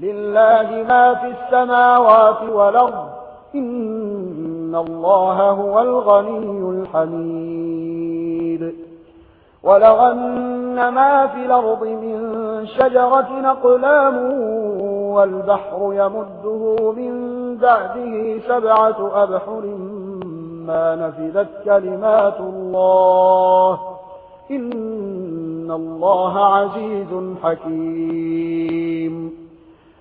لله ما في السماوات والأرض. إن الله هو الغني الحميد. ولغن ما في الأرض من شجرة نقلام والبحر يمده من بعده سبعة أبحر ما نفذت كلمات الله. إن الله عزيز حكيم.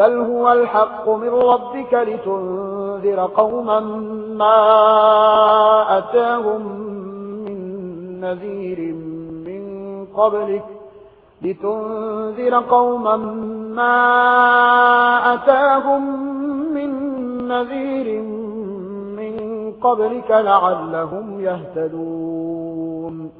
بل هو الحق من ربك لتنذر قوما ما أتاهم من نذير من قبلك لتنذر قوما ما أتاهم من نذير من قبلك لعلهم يهتدون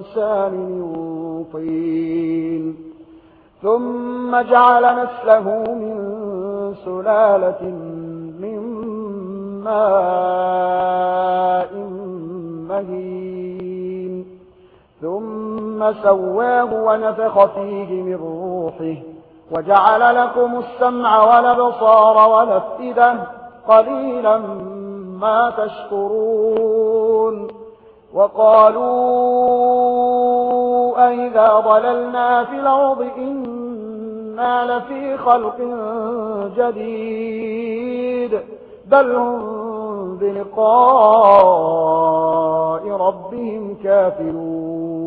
الإنسان من طين ثم جعل نسله من سلالة من ماء مهين. ثم سواه ونفخ فيه من روحه. وجعل لكم السمع والبصار والأفئدة قليلا ما تشكرون. وقالوا أئذا ضللنا في الأرض إنا لفي خلق جديد بل هم بلقاء ربهم كافرون